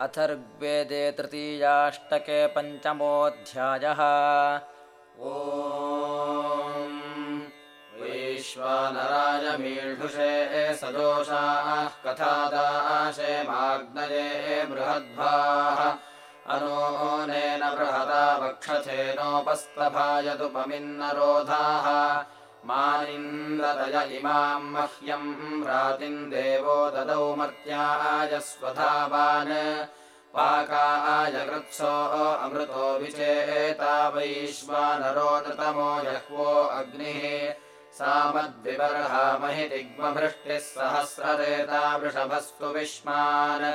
अथर्वेदे तृतीयाष्टके पञ्चमोऽध्यायः। ओ वैश्वानराय मीढुषे सदोषाः कथादाशे माग्नये बृहद्भाः। अनोनेन बृहदा वक्षथेनोपस्तभायदुपमिन्नरोधाः मानिन्द्रतय इमाम् मह्यम् रातिम् देवो ददौ मर्त्याय स्वधावान् पाकाय कृत्सो अमृतो विचेता वैश्वानरो नृतमो यह्वो अग्निः। सामद्विबर्हामहि दिग्मभृष्टिः सहस्ररेता वृषभस्तु विश्मान्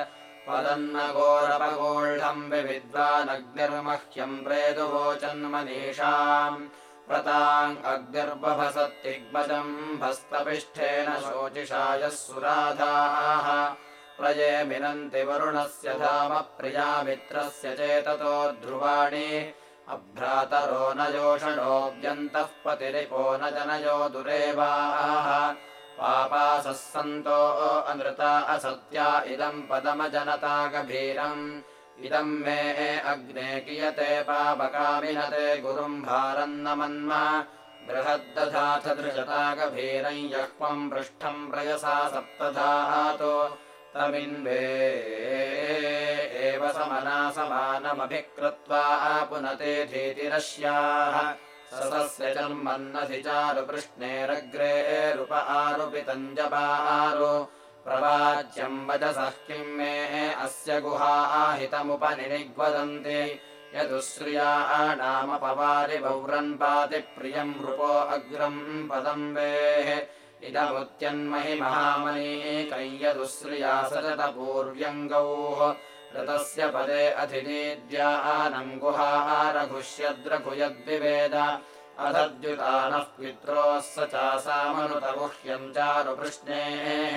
पदन्नघोरपगोढम् विविद्वानग्निर्मह्यम् प्रेतुवोचन्मनीषाम् व्रताम् अग्निर्बभसत्तिग्मजम् भस्तपिष्ठेन शोचिषायः सुराधाः। प्रये मिनन्ति वरुणस्य धाम प्रिया मित्रस्य चेततो ध्रुवाणि। अभ्रातरो न योषणोऽव्यन्तः पतिरिपो न जनयो दुरेवाः। पापासः सन्तो अनृता असत्या इदम् पदमजनता गभीरम् इदम् मे अग्ने कियते पापकामिनते गुरुम् भारन्न मन्म बृहद्दधाथ दृशता गभीरम् यह्वम् पृष्ठम् प्रयसा सप्तधातो। तमिन्वे एव समना समानमभिकृत्वा पुनते धीतिरस्याः। सस्य जन्मन्नधिचारुपृष्णेरग्रेरुप आरुपितञ्जपारु प्रवाच्यम् वजसः किम् मे अस्य गुहाहितमुपनिनिग्वदन्ति यदुश्रियाणामपवारि पौरन्पाति प्रियम् नृपो अग्रम् पदम् वेः। इदमुत्यन्महि महामनीकय्यदुश्रिया सजतपूर्व्यङ्गौः ऋतस्य पदे अधिनीद्यानम् गुहारघुष्यद्रघुयद्विवेद अधद्युतानः पित्रोः स चासामनुतगुह्यम् चारुपृष्णेः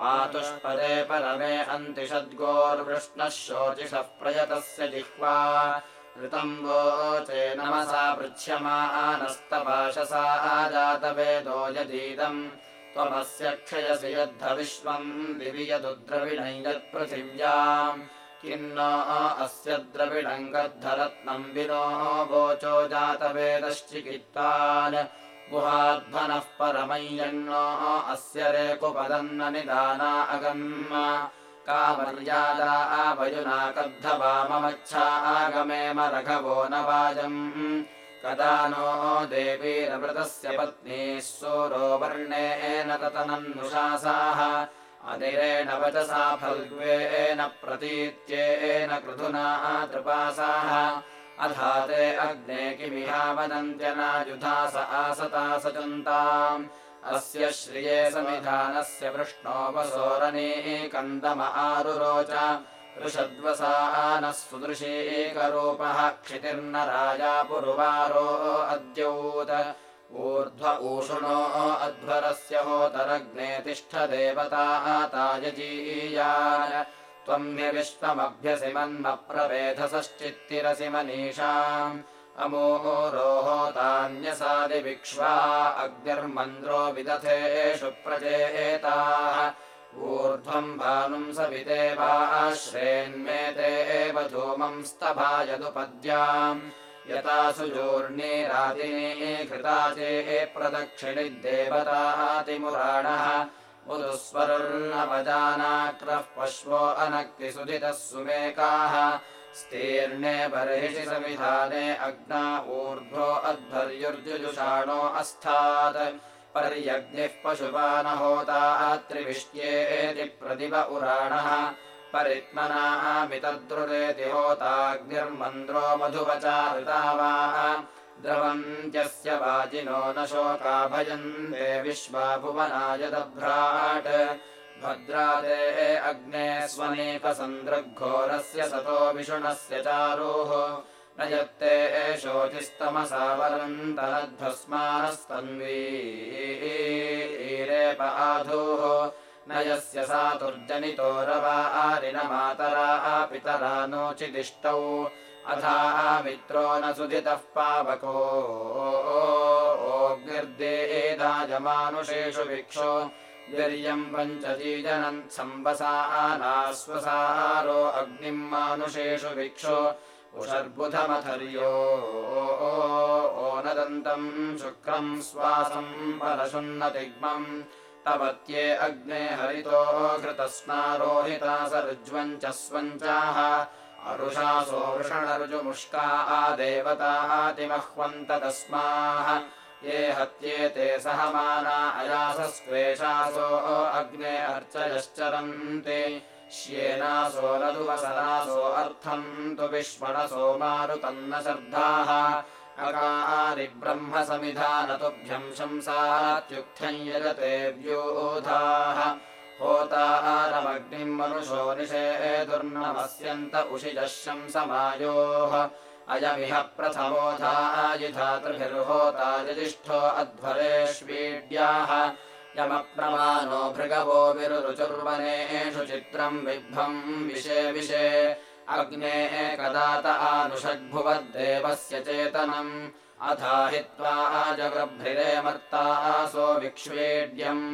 मातुष्पदे परमे अन्तिषद्गोर्वृष्णः शोचिषः प्रयतस्य जिह्वा। ऋतम् वोचे नमसा पृच्छ्यमानस्तपाशसा जातवेदो यदीदम्। त्वमस्य क्षयसि यद्धविश्वम् दिवि यदुद्रविणम् यत्पृथिव्याम् किन्नो अस्य द्रविणम् गद्धरत्नम् विनो वोचो जातवेदश्चिकित्तान् गुहाध्वनः परमय्यन्नो अस्य रेकुपदन्न निदाना अगम् कामर्यादा आवयुना कद्धवाममच्छा आगमेम रघवो न वाजम्। कदा नो देवीरवृतस्य पत्नीः सूरो वर्णेन ततनन्नुशासाः अनिरेण वचसा फल्ग्वेन प्रतीत्येन कृधुना तृपासाः अथा ते अग्ने किमिहा आसता सचन्ताम् अस्य श्रिये समिधानस्य वृष्णोपसोरणी कन्दम आरुरोच। ऋषद्वसानः सुदृशीकरूपः क्षितिर्न राजा पुरुवारो अद्यौत। ऊर्ध्व ऊषुणो अध्वरस्य होतरग्ने तिष्ठ देवता तायजीयान् त्वम् ह्यविश्वमभ्यसि मन्मप्रवेधसश्चित्तिरसि मनीषाम् अमोरोहोतान्यसादिविक्ष्वा अग्निर्मन्द्रो विदथेषु प्रचेताः ऊर्ध्वम् भानुम् सविदेवाश्रेन्मेते एव धूमम् स्तभायदुपद्याम् यथा सुजोर्णीरातिनी घृता चेः प्रदक्षिणि देवतातिमुराणः मुदुस्वरुर्नवजानाक्रः पश्वो अनक्तिसुदितः सुमेकाः। स्तीर्णे बर्हिषि समिधाने अग्ना ऊर्ध्वो अध्वर्युर्जुजुषाणो अस्थात्। पर्यग्निः पशुपानहोता त्रिविष्ट्येति प्रतिभ उराणः। परित्मनामितद्रुरेति होताग्निर्मन्द्रो मधुवचारुतावाः द्रवन्त्यस्य वाजिनो न शोका भयन्ते विश्वा भुवनाय दभ्राट् भद्रादेः अग्ने स्वनेकसन्द्रघोरस्य सतो विषुणस्य चारोः। न यत्ते एषोचिस्तमसावरन्तरध्वस्मानस्तन्वीरेप आधूः। न यस्य सातुर्जनितो रवारिनमातरा पितरा नोचिदिष्टौ अथा मित्रो न सुधितः पावको। ओग्निर्देदायमानुषेषु भिक्षो। वीर्यम् पञ्चजीजनन् संवसानास्वसारो अग्निम् मानुषेषु भिक्षु। उषर्बुधमथर्यो। ओनदन्तम् शुक्रम् स्वासम् परशुन्नतिग्मम् तपत्ये अग्ने हरितो घृतस्नारोहिता स्वञ्चाः अरुषासो वृषणरुजुमुष्का आदेवतातिमह्वन्त तस्माः। ये हत्येते सहमाना अयासस्त्वेषासो अग्ने अर्चयश्चरन्ति। श्येनासो नदुवसनासो अर्थम् तु विश्वणसो मारुतन्न श्रद्धाः अकारि ब्रह्म समिधानतुभ्यम् शंसात्युक्थम् यजते व्यूधाः होतारमग्निम् मनुषो निषेदुर्नमस्यन्त उषिजः शंसमायोः अयमिह प्रथमोधायिधातृभिर्होता यजिष्ठो अध्वरेष्वीड्याः। यमप्रमाणो भृगवो विरुरुचुर्वनेषु चित्रम् बिभ्रम् विशे विशे अग्ने एकदात आनुषग्भुवद्देवस्य चेतनम्। अथाहित्वा जगृभ्रिरे मर्तासो विक्ष्वेड्यम्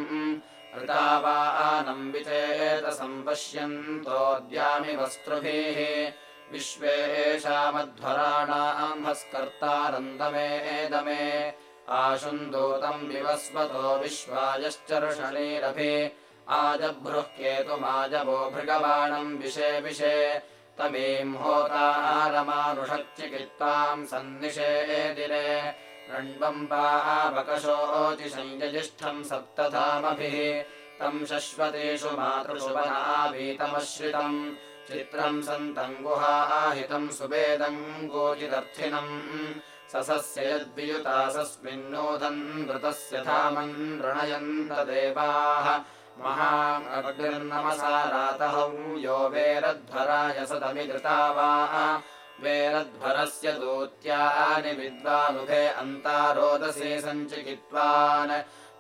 ऋतावानम् विचेतसम्पश्यन्तोऽद्यामि वस्त्रुभिः। विश्वेषामध्वराणाम् हस्कर्तारन्दमेदमे आशुन्दूतम् विवस्वतो विश्वायश्चर्षणीरभि। आजभ्रुः केतुमाजवो भृगबाणम् विशे विशे तमीम् होतारमानुषच्चिकित्ताम् सन्निषेदिरे रण्वम्बावकशोचिषञ्जजिष्ठम् सप्तधामभिः। तम् शश्वतेषु मातृषु वनाभीतमश्रितम् चित्रम् सन्तम् गुहाहितम् सुवेदम् गोचिदर्थिनम् ससस्य यद्वियुतासस्मिन्नोदन् वृतस्य धामन् ऋणयन्त देवाः। महाग्निर्नमसा रातहौ यो वेरध्वराय सदमिधृता वा वेरध्वरस्य दूत्यानि विद्वानुभे अन्तारोदसे सञ्चिकित्वान्।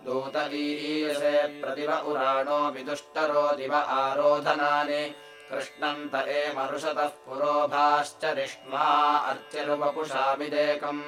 दूतवीयसे प्रतिव उराणो विदुष्टरो दिव आरोधनानि। कृष्णन्त एमरुषतः पुरोभाश्च रिष्मा अर्चिर्वपुषाभिदेकम्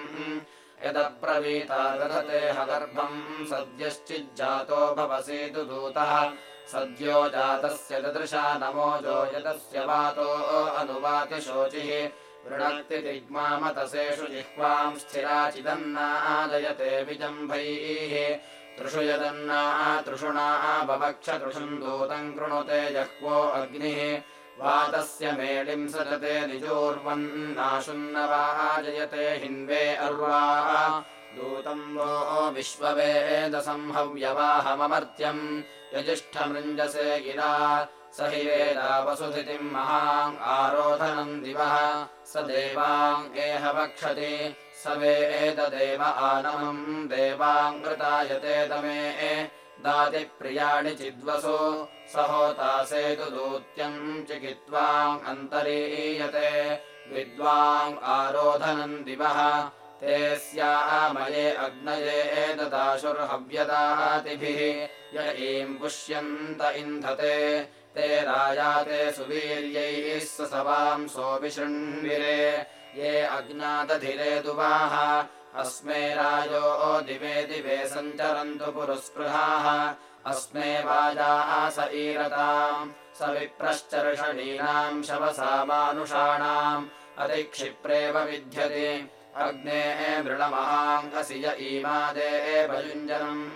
यदब्रवीता दधते हगर्भम् सद्यश्चिज्जातो भवसीतु दूतः। सद्यो जातस्य ददृशा नमोजो यतस्य वातो अनुवाति शोचिः वृणक्ति दिग्मामतसेषु जिह्वाम् स्थिराचिदन्नादयते विजम्भैः। तृषु यदन्ना तृषुणा बभक्ष तृषुम् दूतम् कृणुते जह्वो अग्निः। वातस्य मेलिम् सजते निजोर्वन्नाशुन्नवाजयते हिन्वे अर्वा। दूतम् वो विश्ववेदसंहव्यवाहममर्त्यम्। यजिष्ठमृञ्जसे गिरा स हि वेदा वसुधितिम् महाम् आरोधनम् दिवः। स देवाम् एह वक्षति। स वेददेव आनमम्। देवाङ्कृतायते दमे दातिप्रियाणि चिद्वसु। स होतासेतु दूत्यम् चिकित्वाम् अन्तरीयते। विद्वाम् आरोधनम् दिवः। ते स्यामये अग्नये ददाशुर्हव्यदातिभिः य ईम् पुष्यन्त इन्धते ते रायाते सुवीर्यैः स सवांसो विशृण्विरे ये अज्ञातधिरे दुवाः अस्मे राजो दिवे दिवे सञ्चरन्तु पुरस्पृहाः। अस्मे वाजास ईरताम्। स विप्रश्चर्षणीनाम् शवसामानुषाणाम् अतिक्षिप्रेव विध्यति। अग्ने य ईमादे भयुञ्जनम्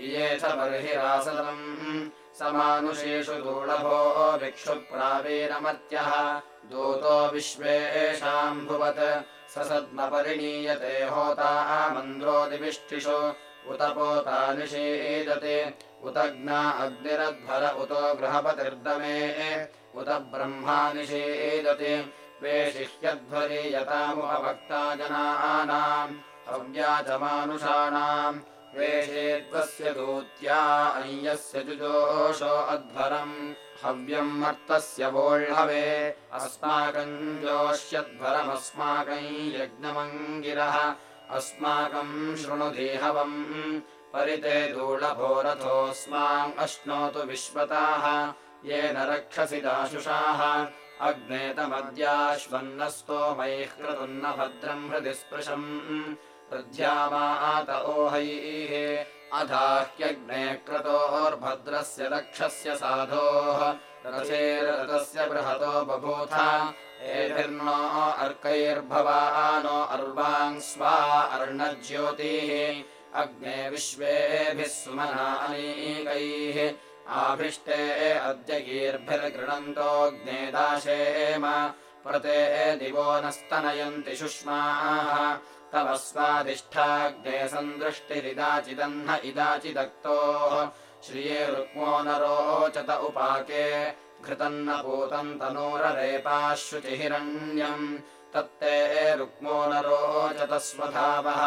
इयेथ बर्हिरासदम् समानुषेषु दूळभो भिक्षुप्रावीरमर्त्यः दूतो विश्वेषाम् भुवत्। स सद्मपरिणीयते होता मन्द्रोदिविष्टिषु उत पोता निषीदति। उतज्ञा अग्निरध्वर उतो गृहपतिर्दमे उत ब्रह्मा निषीदति। वेशिह्यध्वरीयतामुपभक्ता जनानाम्। हव्याचमानुषाणाम् वेषेद्वस्य दूत्या अय्यस्य जुजोषो अध्वरम्। हव्यम् मर्तस्य वोळ्हवे अस्माकम् जोष्यध्वरमस्माकम् यज्ञमङ्गिरः। अस्माकम् शृणुधीहवम् परिते धूळभोरथोऽस्माम् अश्नोतु विश्वताः। येन रक्षसि दाशुषाः अग्नेतमद्याश्वन्नस्तोमैः क्रतुन्न भद्रम् हृदि स्पृशम् हृद्यामात ओहैः। अधाह्यग्ने क्रतोर्भद्रस्य दक्षस्य साधोः। रथेरथस्य बृहतो बभूथ। एभिर्नो अर्कैर्भवानो अर्वाङ् स्वा अर्णज्योतिः। अग्ने विश्वेभिः सुमना अनीकैः। आभिष्टे अद्य दाशेम। प्रते दिवो नस्तनयन्ति शुष्माः तव स्वादिष्ठाग्ने सन्दृष्टिरिदाचिदह्न इदाचिदक्तोः श्रिये रुक्मो न रोचत उपाके घृतन्न पूतम् तनूररेपाश्रुचिहिरण्यम् तत्ते रुक्मो न रोचत स्वधावः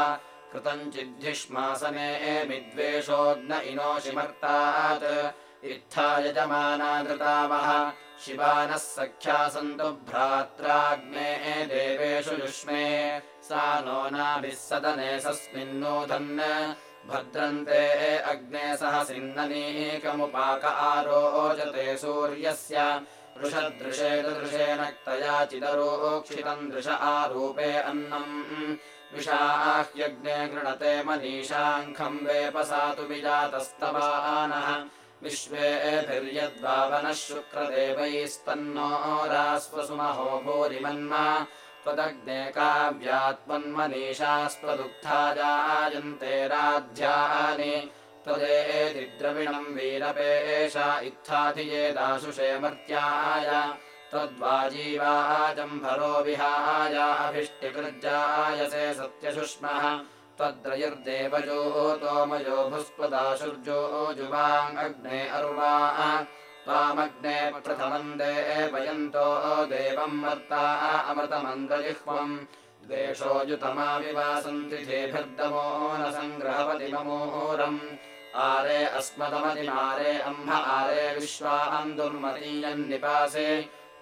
कृतञ्चिद्धिष्मासने विद्वेषोऽग्न इनोषिमर्तात् इत्था यजमाना धृतावः शिवानः सख्या सन्तु भ्रात्राग्ने देवेषु युष्मे सा नो नाभिः सदने सस्मिन्नोधन्। भद्रन्ते अग्ने सह सिन्ननीकमुपाक आरोचते सूर्यस्य। दृशदृशे दृशेनक्तया चिदरोक्षितम् दृश आरूपे अन्नम् विषाह्यग्ने गृणते मनीषाङ्खम् वेपसातु विजातस्तवानः विश्वेभिर्यद्वावनः शुक्रदेवैस्तन्नो रास्वसुमहो भूरिमन्मा त्वदग्ने काव्यात्मन्मनीषास्त्वदुग्धा जायन्ते राध्यानि त्वदेति द्रविणम् वीरपेशा इत्थाधिये दाशुषे मर्त्याय त्वद्वाजीवाजम्भरो विहाय अभिष्टिकृज्जायसे सत्यशुष्मः त्वद्रयुर्देवजोतोमयो भुस्त्वदाशुर्जो जुवाङ्ग्ने अर्वा त्वामग्ने प्रथमम् देवयन्तो देवम् मर्ता अमृतमन्द्रजिह्वम् द्वेषो युतमाविवासन्ति धेभिर्दमो न सङ्ग्रहवति ममोरम्। आरे अस्मदमतिमारे अम्भ आरे विश्वाम् दुर्मतीयन्निपासे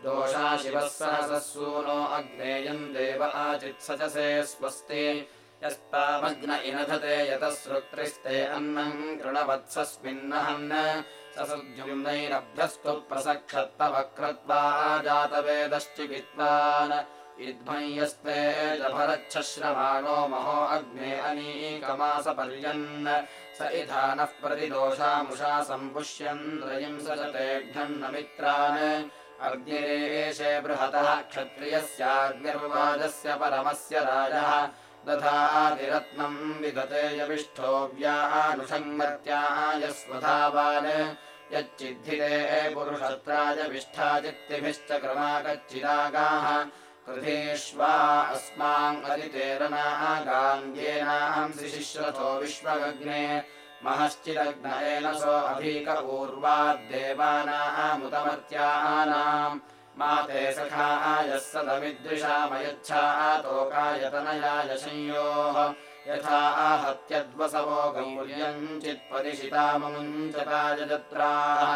दोषा शिवः सहसः सूनो अग्नेयम् देव आचित्सचसे स्वस्ति यस्तामग्न इनधते यतः श्रोत्रिस्ते अन्नम् कृणवत्सस्मिन्नहन्। ससुद्युम्नैरभ्यस्तु प्रसक्षत्तवक्रत्वा जातवेदश्चिकित्वान् इद्मय्यस्ते जभरच्छश्रवाणो महो अग्ने अनीकमासपर्यन्। स इधानः प्रतिदोषामुषा सम्पुष्यन् रयिम् सजतेघ्नमित्रान् अग्निरेशे बृहतः क्षत्रियस्याग्निर्वाजस्य परमस्य राजः दधातिरत्नम् विदते यविष्ठोऽव्यानुषङ्मत्याय स्वधावान् यच्चिद्धिते पुरुषत्राय विष्ठाचित्तिभिश्च क्रमाकच्चिदागाः कृधीष्वा अस्माङ्गरितेरनागाङ्गेनाम् शिशिश्रथो विश्वगग्ने। महश्चिदग्नयेन सो अभीकपूर्वाद्देवानामुतमर्त्यानाम् माते सखायः सदविद्विषामयच्छातोकायतनयाय संयोः यथा आहत्यद्वसवो गौर्यम् चित्परिशिताममुञ्चतायजत्राः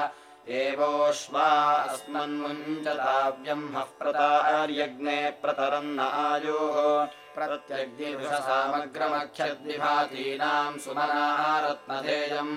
एवोष्वा अस्मन्मुञ्चताव्यह्मः प्रतार्यग्ने प्रतरन्न आयोः। प्रत्यग्निवृषसामग्रमख्यद्विभातीनाम् सुमनारत्नधेयम्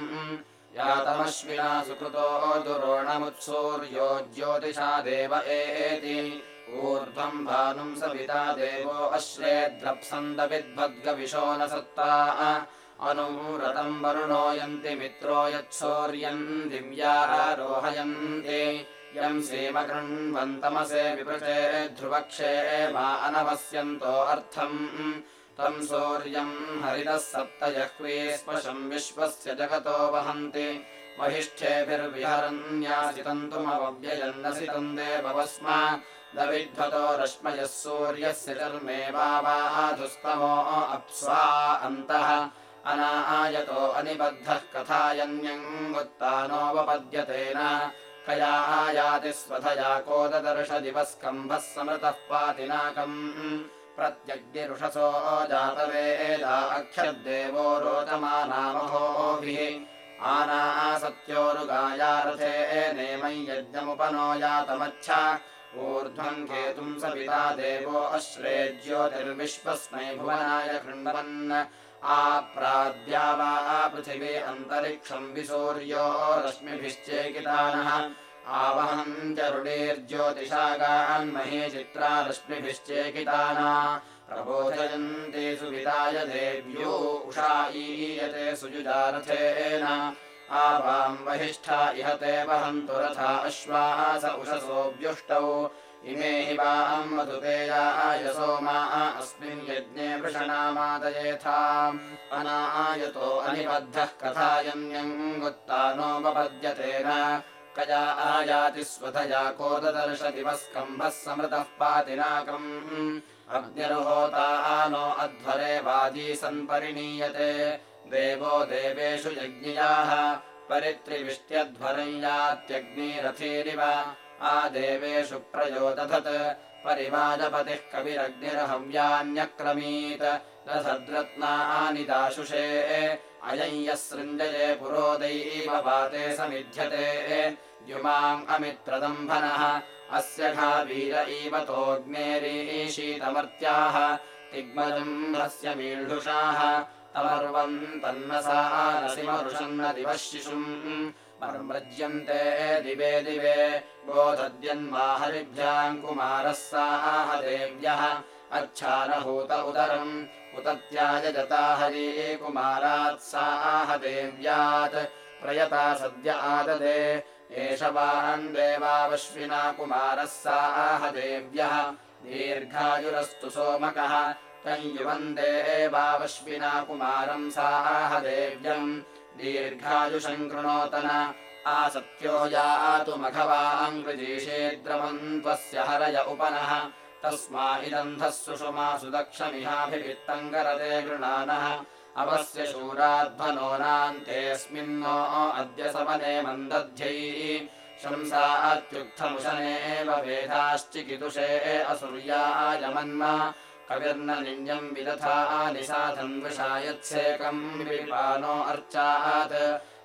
यातमश्विना सुकृतो दुरोणमुत्सूर्यो ज्योतिषा देव एति। ऊर्ध्वम् भानुम् सविता देवो अश्रेद्रप्सन्दविद्भद्गविशो न सत्ता। अनूरतम् वरुणो यन्ति मित्रो यत्सौर्यम् दिव्यारोहयन्ति यम् सीमकृण्वन्तमसे विपृचे ध्रुवक्षे मा अनवस्यन्तो अर्थम् तम् सौर्यम् हरितः सप्तजह्वी स्पशम् विश्वस्य जगतो वहन्ति। महिष्ठेभिर्विहरन्यासितन्तुमव्ययन्नसितम् देवस्म दविध्वतो रश्मयः सूर्यस्य चर्मे वाधुस्तमो अप्स्वा अन्तः। अनायतो अनिबद्धः कथायन्यङ्गुत्तानोपपद्यतेन कया याति स्वधया कोददर्श दिवस्कम्भः समृतः पातिनाकम् प्रत्यग्निरुषसो जातवेदा अक्षद्देवो रोचमानामहोभिः आनासत्योरुगायारथे नेमम् यज्ञमुपनो यातमच्छ। ऊर्ध्वम् केतुम् सविता देवो अश्रे ज्योतिर्विश्वस्मै भुवनाय कृण्वन् आप्राद्या वा पृथिवी अन्तरिक्षम् विसूर्यो रश्मिभिश्चेकितानः आवहन्त्यरुणेर्ज्योतिषागान्महे चित्रा रश्मिभिश्चेकिताना प्रबोधयन्ति सुविदाय देव्यो ईयते सुजुजारथेन आवाम् वहिष्ठा इहते वहन्तु रथा अश्वास उषसोऽव्युष्टौ। इमे हि वाम् मधुपेयाय सोमा अस्मिन् यज्ञे वृषणामादयेथाम् अनायतो अनिबद्धः कथायन्यङ्गुत्तानोपपद्यतेन कया आयाति स्वथया कोददर्श दिवस्कम्भः समृतः पातिनाकम्। अग्निर्होता नो अध्वरे वाजी सन्परिणीयते। देवो देवेषु यज्ञियाः परित्रिविष्ट्यध्वरम् यात्यग्निरथीरिव आदेवेषु प्रयोदधत्। परिवाजपतिः कविरग्निर्हव्यान्यक्रमीत्। रथद्रत्नानि दाशुषे अयम् यः सृञ्जये पुरोदैव वाते समिध्यते। युमाम् अमित्रदम्भनः अस्य घा वीर इव तोऽग्नेरीशीतमर्त्याः तिग्मजम्भस्य मीळुषाः तमर्वम् तन्नसा नसिमरुषन्न दिवः शिशुम्। मर्मज्यन्ते दिवे दिवे गोधद्यन्माहरिभ्याम् कुमारः साह देव्यः अच्छानहूत उदरम् उतत्यायजता हरी कुमारात् साह देव्यात्। प्रयता सद्य आददे। एष वान् देवावश्विना कुमारः साह देव्यः। दीर्घायुरस्तु सोमकः। तञ्युवम् देवावश्विना कुमारम् साह देव्यम् दीर्घायुषम् कृणोतन आसत्यो यातु मघवाङ्कृजीषेद्रवम् त्वस्य हरय उपनः तस्मा इदन्धः सुषुमा सुदक्षमिहाभिवित्तम् करते गृणानः। अवस्य शूराध्वनो नान्तेऽस्मिन्नो अद्य सवने मन्दध्यैः। शंसा अत्युक्थमुशनेव वेदाश्चिकितुषे असुर्यायमन्म कविर्न निन्यम् विदथा विषायत्सेकम् विपानो अर्चात्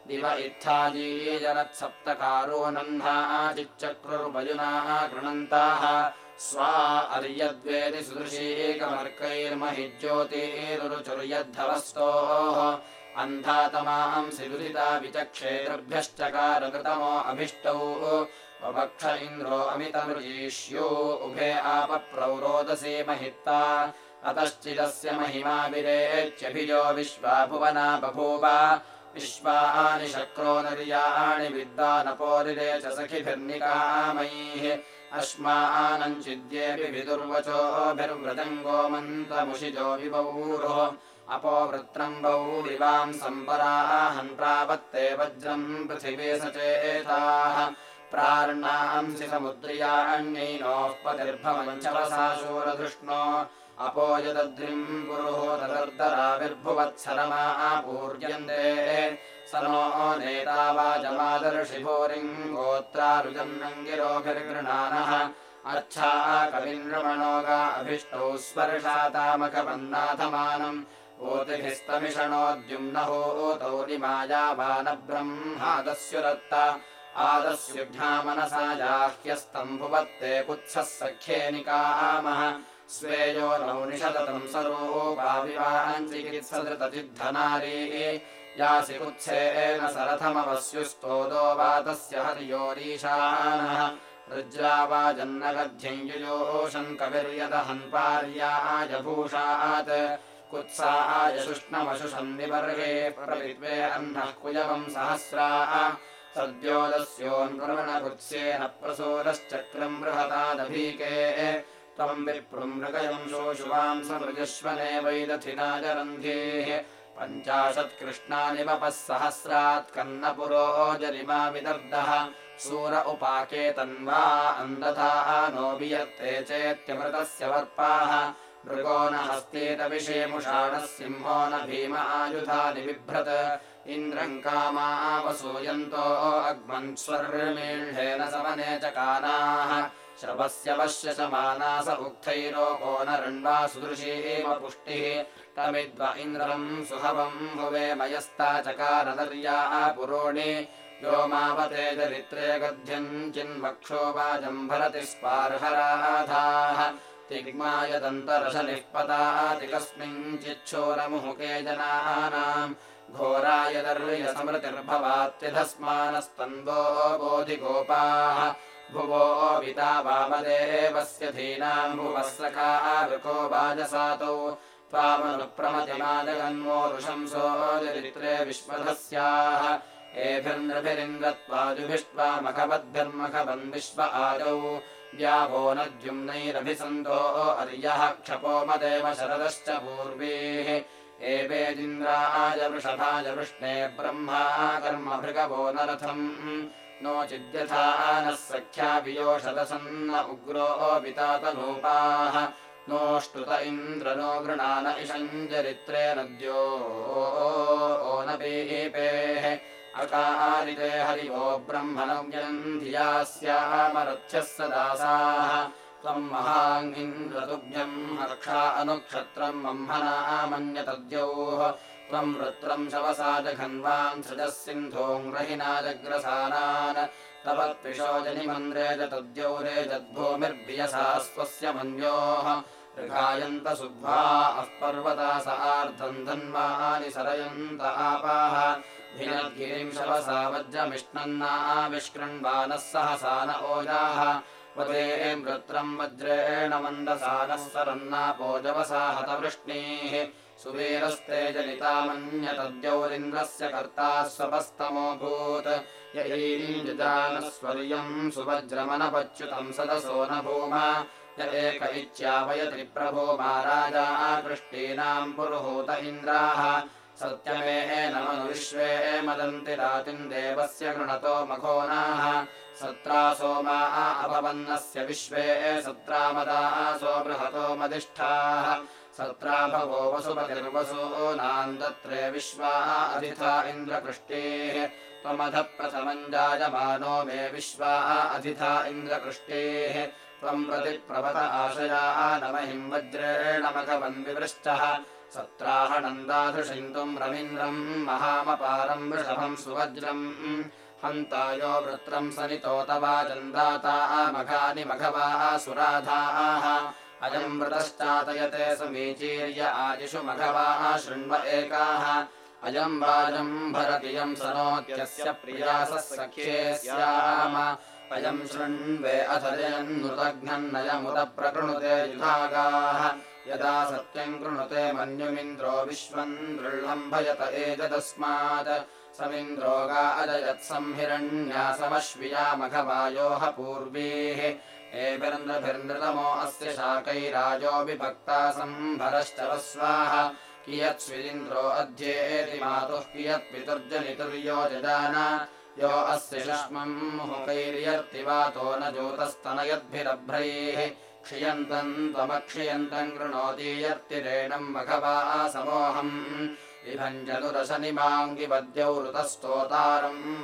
दिव इत्थाजीजनत्सप्तकारो नह्नाचिच्चक्रुर्वयुनाः गृणन्ताः स्वा अर्यद्वेदि सुदृशीकमर्कैर्महि ज्योतिरुचुर्यद्धवस्तोः अन्धातमांसि दुरिता विचक्षेतृभ्यश्चकारकृतमो अभिष्टौ। ववक्ष इन्द्रो अमितमृजीष्यो उभे आपप्रौरोदसे महित्ता। अतश्चिदस्य महिमा विरेच्यभिजो विश्वा भुवना बभूव विश्वानि शक्रो निर्याणि विद्वानपोरिरे च सखिभिर्निकामैः। अश्मानञ्चिद्येऽपि विदुर्वचोभिर्व्रजङ्गो मन्त्रमुषिजो विबौरुः अपो वृत्रम्बौ विवाम् सम्पराहन् प्रापत्ते वज्रम् पृथिवी सचेताः प्रार्णांसि समुद्र्याण्यैनोः पतिर्भवञ्चवसा शूरधृष्णो अपो यदद्रिम् पुरुहूतदर्दराविर्भुवत्सरमा स नो नेता वाजमादर्शिभूरिम् गोत्रारुजन्नङ्गिरोभिर्गृणानः। अच्छाः कविन्द्रमणोगा अभिष्टौ स्पर्शातामकवन्नाथमानम् ऊतिभिस्तमिषणोद्युम्नहोतौ निमायावानब्रह्मादस्युरत्त आदस्युघ्नामनसा जाह्यस्तम्भुवत्ते कुत्सः सख्येनिकामः स्वेयो नौ निषदतम् सरोपाविवाञ्चिकित्सदृतचिद्धनारी यासि कुत्सेन सरथमवस्युस्तोदो वातस्य हर्योरीशानः। रुज्रावाजन्नगध्यञ्जुयोषम् कविर्यदहन्पार्याय भूषात् कुत्साय शुष्णमशुषम् निवर्गे प्रविद्वे अह्नः कुयवम् सहस्राः। सद्योदस्योन्वृणकुत्स्येन प्रसूरश्चक्रम् बृहतादभीके त्वम् विप्रुम् पञ्चाशत्कृष्णानि वपः सहस्रात् कन्नपुरो जरिमा विदर्दः सूर उपाके तन्वा अन्धथाः नो वियत्ते चेत्यमृतस्य वर्पाः। मृगो न हस्तेतविषेमुषाणः सिंहो न भीम आयुधानि बिभ्रत्। इन्द्रम् कामावसूयन्तो अग्मन् स्वर्मेळ्हेन समने च श्रवस्य वश्य च मानास उक्थैरोको न रण्वा सुदृशीव पुष्टिः। तमिद्व इन्द्रम् सुहवम् भुवे मयस्ता चकारदर्याः पुरोणि। यो मावते चरित्रे गध्यम् चिन्वक्षो वाजम्भरति स्पार्हराधाः। तिग्मायदन्तरशनिः पताति कस्मिञ्चिच्छोरमुहुके जनानाम्। घोराय दर्यसमृतिर्भवात्यधस्मानस्तन्वो बोधिगोपाः भुवो पिता वामदेवस्य धीनाम् भुवः सखा वृको वाजसातौ। त्वामनुप्रमतिमाजगन्मोरुशंसो चरित्रे विश्वधस्याः। एभिर्नभिरिन्द्रत्वाजुभिष्वामखवद्भिर्मखवन् विश्व आदौ। व्यावो नद्युम्नैरभिसन्तो अर्यः क्षपो मदेव शरदश्च पूर्वीः। एवेदिन्द्राय वृषभाय वृष्णे ब्रह्मा कर्म भृगवो न नो चिद्यथा नः सख्या वियोषदसन्न उग्रो वितातनूपाः नोष्टुत इन्द्र नो गृणान इषञ्चरित्रे नद्यो ओनपीपेः अकारिते हरि वो ब्रह्मणव्यम् धिया स्यामरथ्यः स दासाः। त्वम् महाङ्गिन्द्रतुभ्यम् हक्षा अनुक्षत्रम् ब्रह्मणा मन्यतद्योः त्वम् वृत्रम् शवसा जघन्वान् सृजः सिन्धोङ्ग्रहिनाजग्रसानान् तवत्पिशो जनिमन्द्रे च तद्यौरे जद्भूमिर्भियसा स्वस्य मन्योः। ऋगायन्त सुध्वा अः पर्वता स आर्धम् धन्वानि सरयन्त आपाः। वज्रमिष्णन्नाविष्कृण्वानः सहसा न ओजाः वदे वृत्रम् वज्रेण मन्दसानः सरन्नापोजवसा हतवृष्णीः। सुवीरस्ते जनितामन्यतद्यौरिन्द्रस्य कर्ता स्वपस्तमोऽभूत्। यैरीञ्जानस्वर्यम् सुवज्रमनपच्युतम् सदसो न भूमा। य एक इत्यावयति प्रभो महाराजा कृष्टीनाम् पुरुहूत इन्द्राः। सत्यमे नमनु विश्वे मदन्ति रातिम् देवस्य गृणतो मघोनाः सत्रा सोमा अपवन्नस्य विश्वे सत्रामदासो बृहतो मदिष्ठाः। सत्रा भवो वसुपतिर्वसूनान्दत्रे विश्वा अधिथा इन्द्रकृष्टेः। त्वमध प्रथमम् जायमानो मे विश्वा अधिथा इन्द्रकृष्टेः। त्वम् प्रति प्रवत आशया वज्रेण मघवन् विवृष्टः। सत्राहनन्दाधृषिन्तुम् रवीन्द्रम् महामपारम् वृषभम् सुवज्रम् हन्तायो वृत्रम् सनितो तवा चन्दाता मघानि मघवाः सुराधाः। अयम् वृतश्चातयते समीचीर्य आदिषु मघवाः शृण्व एकाः। अयम् वाजम् भरतियम् सनोत्यस्य प्रियासः सख्ये स्याम। अयम् शृण्वे अथ जयन्नुतघ्नन्नयमुत प्रकृणुते युधागाः। यदा सत्यम् कृणुते मन्युमिन्द्रो विश्वम् दृढम्भयत एतदस्मात् समिन्द्रोगा अजयत्संहिरण्यासमश्वियामघवायोः पूर्वीः। एभिर्नभिर्नृतमो अस्य शाकैराजो विभक्ता सम्भरश्चरस्वाः कियत्स्विरिन्द्रो अध्येति मातुः कियत्पितुर्जनितुर्यो जजान। यो अस्य शुष्मम् मुहुकैर्यर्तिवातो न ज्योतस्तनयद्भिरभ्रैः। क्षियन्तम् त्वमक्षियन्तम् कृणोतीयर्तिरेणम् मघवा समोहम् विभञ्जनुरशनिमाङ्गिपद्यौ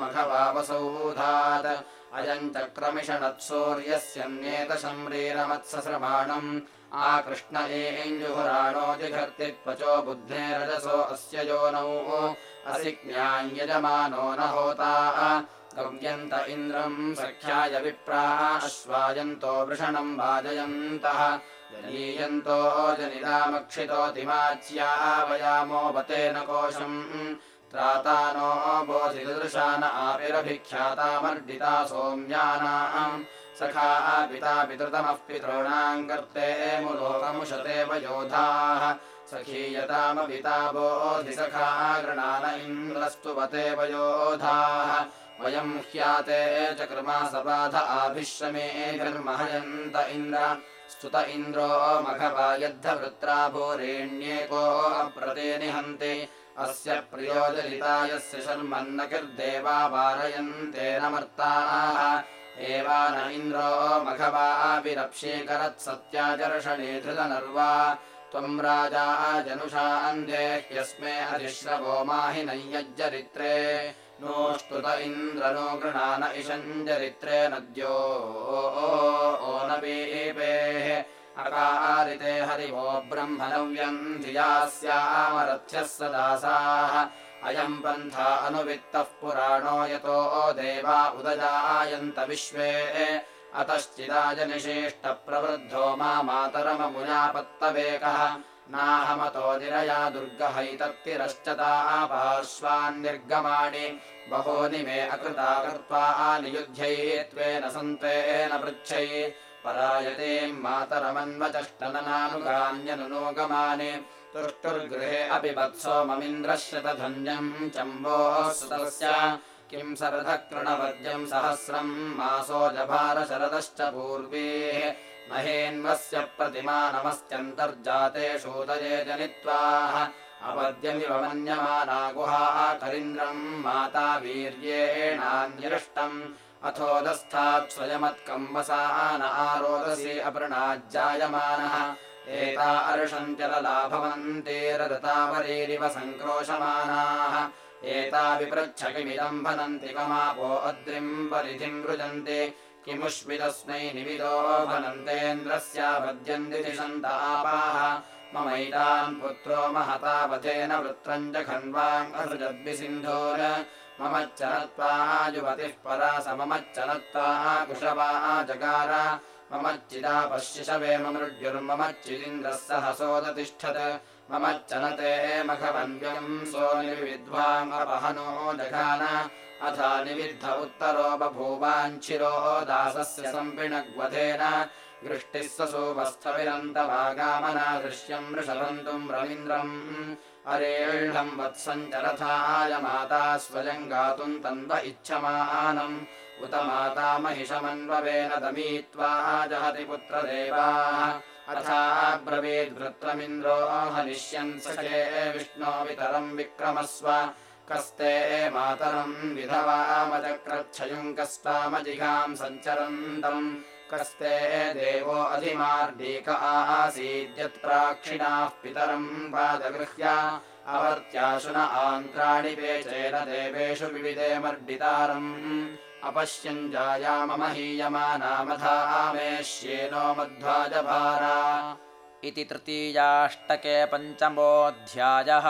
मघवावसौधात् अयम् चक्रमिषणत्सूर्यस्यन्येतशम्रीरमत्सस्रमाणम् आकृष्ण एञ्जुहुराणो जिघर्ति त्वचो बुद्धे रजसो अस्य योनौ असि ज्ञायजमानो न होता गव्यन्त इन्द्रम् सख्याय विप्रा अश्वायन्तो वृषणम् वाजयन्तः जनीयन्तो जनिदामक्षितोतिमाच्यावयामो वतेन कोशम्। त्रातानो बोधिदृशान आविरभिख्यातामर्दिता सोम्यानाम्। सखा पिता पितृतमः पितॄणाम् कर्ते मुलोकमुशते वयोधाः। सखीयतामपिता बोधिसखा गृणान इन्द्रस्तु वते वयोधाः। वयम् ह्याते चकृमा सबाध आभिश्रमेभिर्महयन्त इन्द्र स्तुत इन्द्रो मघवा यद्धवृत्रा भूरेण्येको अप्रते निहन्ति अस्य प्रियोजलिता यस्य शर्मन्न किर्देवा वारयन्ते नमर्ताः एवा न इन्द्रो मघवाभिरप्शीकरत्सत्याचर्षणे धृतनर्वा। त्वम् राजा जनुषान्धे ह्यस्मे अधिश्रवो माहि नय्यज्जरित्रे नोष्टुत इन्द्र नो गृणान इषञ्जरित्रे नद्यो। ओनपीपेः अकारिते हरिवो ब्रह्मणव्यम् धिया स्यामरथ्यः स दासाः अयम् पन्था अनुवित्तः पुराणो यतो देवा उदजायन्त विश्वे। अतश्चिदाजनिशिष्टप्रवृद्धो मा मातरममुनापत्तवेकः नाहमतोदिरया दुर्गहैतत्तिरश्चतापार्श्वान्निर्गमाणि बहूनि मे अकृता कृत्वा नियुध्यै त्वेन सन्त्वेन पृच्छै। परायतीम् मातरमन्वचष्टननानुगान्यनुगमानि तुष्टुर्गृहे अपि वत्सोममिन्द्रश्रितधन्यम् चम्बोः सुतस्य किम् सरथकृणवद्यम् सहस्रम् मासो जभारशरदश्च पूर्वीः महेन्वस्य प्रतिमानमस्त्यन्तर्जाते शोदये जनित्वाः। अपद्यमिव मन्यमाना गुहाः करिन्द्रम् माता वीर्येणान्यृष्टम् अथोदस्थात् स्वयमत्कम्बसाः न आरोदसी अपृणाज्जायमानः एता अर्षन्त्यलला भवन्तेरदतावरेरिव सङ्क्रोशमानाः। एता विपृच्छ किमिदम् भनन्ति कमापो अद्रिम् परिधिम् वृजन्ति किमुष्मिदस्मै निविदो भनन्तेन्द्रस्यापद्यन्ति दिशन्त आपाः ममैतान् पुत्रो महतावधेन वृत्रम् च खन्वाङ्गसृजद्भिसिन्धोर ममच्चनत्वाः युवतिः परा स ममच्चनत्वाः कुशवाः जगार। ममच्चिदा पश्यशवे ममृड्युर्ममच्चिदिन्द्रः सहसोदतिष्ठत् ममच्चनते मघवन्व्यम् सोऽनिविद्वामपहनो जघान। अथा निविद्ध उत्तरो बभूवाञ्छिरो दासस्य सम्पिणग्वधेन वृष्टिः ससुवस्थविरन्तवागामना दृश्यम् वृषभन्तुम् रवीन्द्रम्। अरेळम् वत्सञ्चरथाय माता स्वयम् गातुम् तन्व इच्छमानम्। उत माता महिषमन्ववेन दमीत्वा जहति पुत्रदेवाः अथाब्रवीद्वृत्रमिन्द्रो हनिष्यन् सखे विष्णो वितरम् विक्रमस्व। कस्ते मातरम् विधवामचक्रच्छयुम् कस्तामजिघाम् सञ्चरन्तम्। कस्ते देवो अधिमार्दीक आसीद्यत्प्राक्षिणाः पितरम् पादगृह्य। अवर्त्याशु न आन्त्राणि पेचेन देवेषु विविधे मर्डितारम् अपश्यम् जायाममहीयमानामधामेष्येनो मध्वाजभारा इति तृतीयाष्टके पञ्चमोऽध्यायः